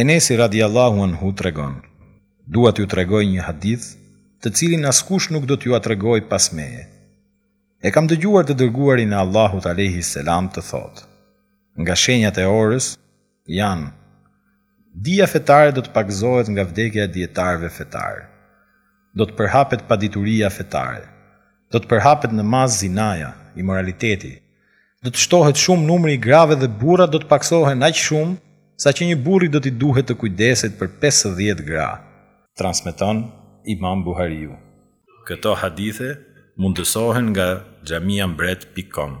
Enesi radijallahu anhu tregon, Dua t'ju tregoj një hadith, të cilin askush nuk do t'jua tregojë pas meje. E kam dëgjuar të dërguarin e Allahut alejhi selam të thotë, Nga shenjat e orës janë Dija fetare do të pakësohet nga vdekja e dijetarëve fetarë. do të përhapet padituria fetare, do të përhapet në masë zinaja, imoraliteti, do të shtohet shumë numri i grave dhe burrat do të pakësohen aq shumë sa që një burri do t'i duhet të kujdeset për pesëdhjetë gra, transmeton Imam Buhariu. Këto hadithe mundësohen nga xhamiambret pik kom.